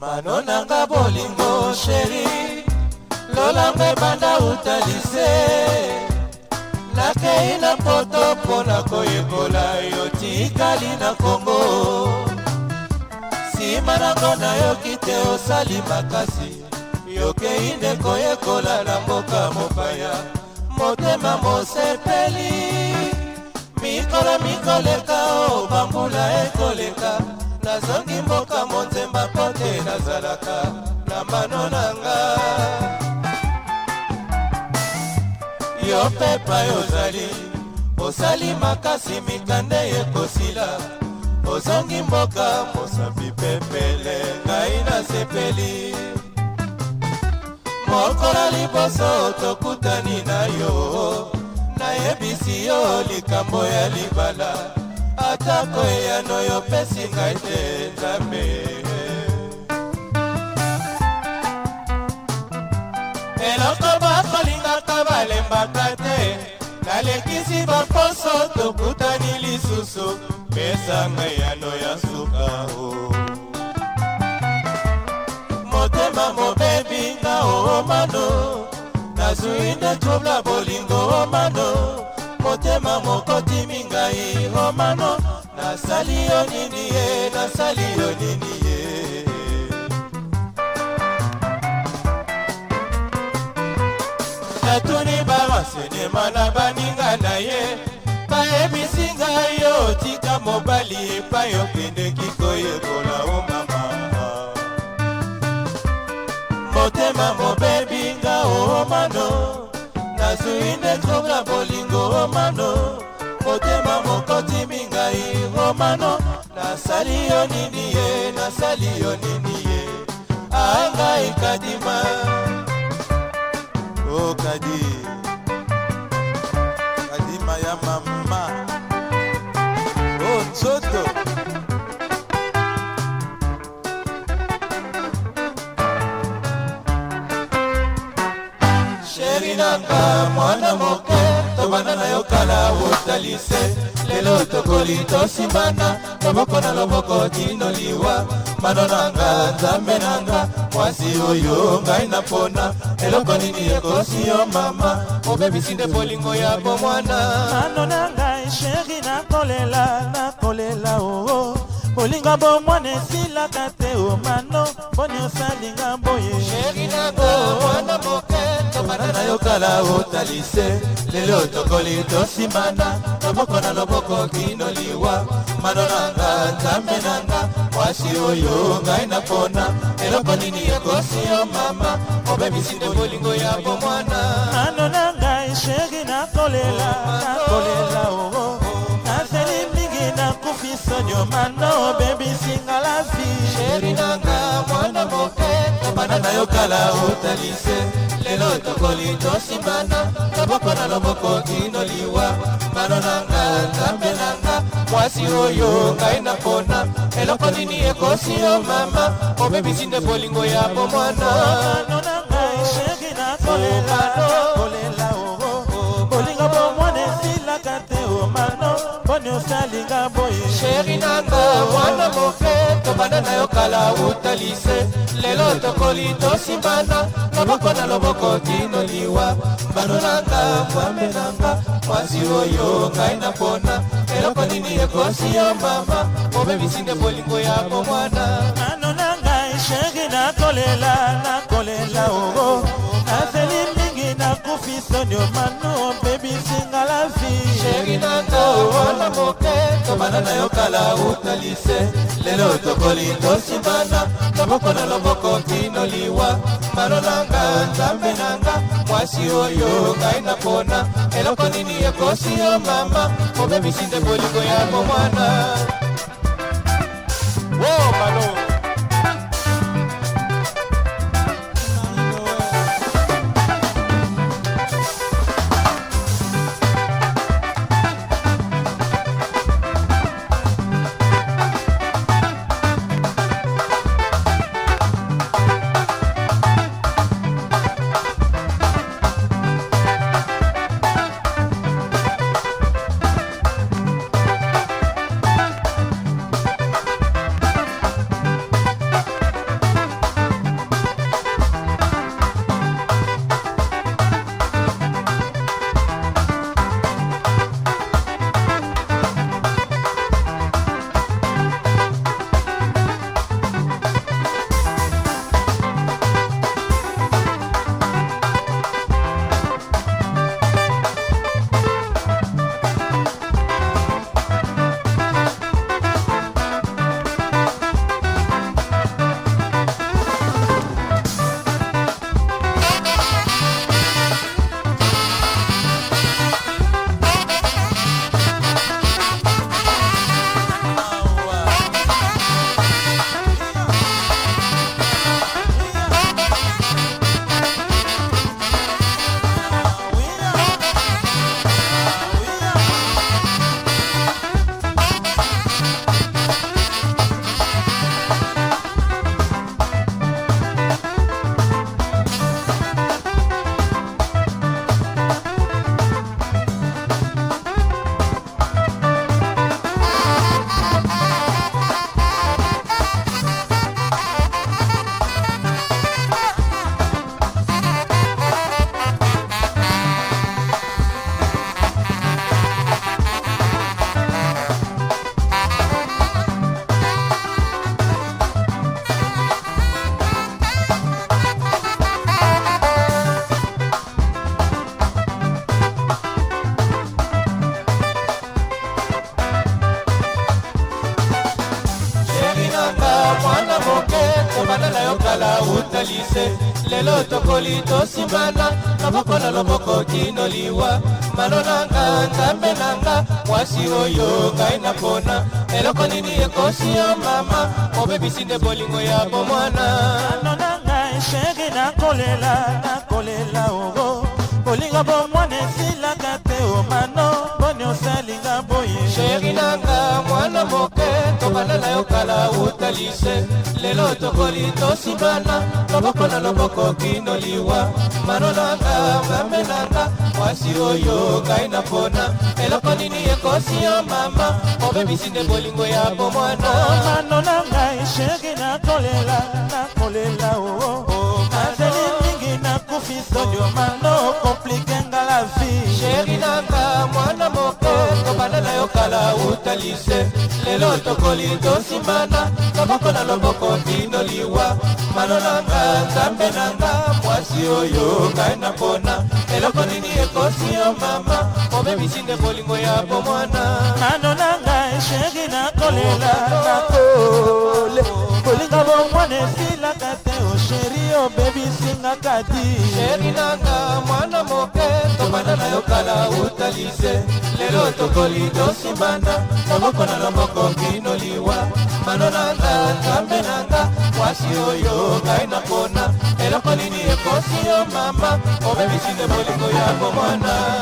mano nanga bolingo sheri lolanga ebanda utalise nakei na poto mpo na koyekola yo tikali na kongo nsima nango nayoki te osali makasi yokei nde koyekola na mboka mopaya motema mosepeli mikolo mikoleka o bambula ekoleka nazangi mboka monzemba mpo te nazalaka na mano na nga yo pepa yozali osali makasi mikande ekosila ozangi mboka mosambi pepele ngai nasepeli mokola liboso tokutani na yo nayebisi yo likambo ya libala atako eyano yopesi ngai te nzambe eloko bakolingaka balembaka te nalekisi baposo tokutani lisusu pesa ngai yano ya suka o oh. motema mobebi nga oomano oh, oh, nazwi nde trouble bolingo omano motema mokotimi ngai omano nasali yo nini ye nasali yo nini ye natuni bamasengema na baninga na ye bayebisi ngai yo tika mobali epai okendeki koyekola omama motema mobebinga omano nazwi netroka boli romano motema mokotimi ngai romano nasali yo nini ye nasali yo nini ye angai kadima okadi oh, kadima ya mama o oh, nzoto nanga mwana moke tobanda na yo kala botalise lelo tokoli tosimbana loboko na loboko tino liwa mano nanga nzambe nanga mwasi oyo ngai na mpona eloko nini ekosi yo mama obebisi nde bolingo ya bomwana mano na ngai sheri nakolela nakolela oo oh, oh. olinga bomwana esilaka te omano oh mponi osalinga boye na yokala otalise lelo tokoli tosimbana loboko na loboko kino liwa mano nanga nzambe nanga mwasi oyo ngai na mpona eloko nini ekosi yo mama obebisi nde bolingo ya bomwana mano na ngai sheri nakolela nakolela oo oh, oh. sonyo manda obebisinga la vi sheri nanga mwana moke tobana na yo kala otalise lelo tokoli tosimbana loboko na loboko kino liwa mano nanga nzambe nanga mwasi oyo ngai napona eloko nini ekosi yo mama obebisi nde bolingo ya bomwana oh, oh, oh. bolingo bomwana nani osalinga boye sheri nanga mwana moke tobanda na yo kala uta lise lelo tokoli tosimbana loboko na loboko tino liwa bano nanga mwambe nanga mwasi oyo ngai na mpona eloko nini ekosi yo mama mobebisi nde bolingo ya momwana ano na ngai sheri nakolela nakolela oo oh, oh. naseli mingi nakufi sonio mano bisinga la vie sheri nanga wana moke tobanda na yo kala utalise lelo tokoli tosimbana loboko na loboko kino liwa mano nanga nzambe nanga mwasi oyo ngai napona eloko nini ekosi yo mama mobebisi nde bolingo ya bomwana wo oh, malo kota lise lelo tokoli tosimbana loboko na loboko tino liwa malo nanga nzambe nanga mwasi oyo ngai napona eloko nini ekosi yo mama obebisi nde bolingo ya bomwana ano nanga sheri nakolela nakolela ogo bolingo bomwana esilaka te omano mponi osalinga boye sheri nanga mwana moke tobanda na yo lise lelo tokoli tosibana loboko na loboko kino liwa manolanga mamenanga mwasi oyo ngai na mpona eloko nini ekosi yo mama obebisi nde bolingo ya bomwana mano na ngai sheri nakolela nakolela oo oh, oh, oh. azeli mingi nakufi sodio mano komplike nga la vie sheri nanga mwana bolingo bandana yo kala utali se lelo tokoli tosimana loboko na loboko tino liwa malo nanga nzambe nanga mwasi oyo ngai na mpona eloko nini ekosi yo mama obemisinde bolingo ya bomwana mano nanga sheri nakolela nakole bolingo bomwana esilaka te o oh, sheri yo bebisinga kati sheri nanga mwana moke tobanda na yo kala utalise lelo tokoli tosimbana maboko na lomoko bino liwa mano nanga tambe nanga mwasi oyo ngai napona eloko nini ekosi yo mama obebisinde oh, bolingo ya bomwana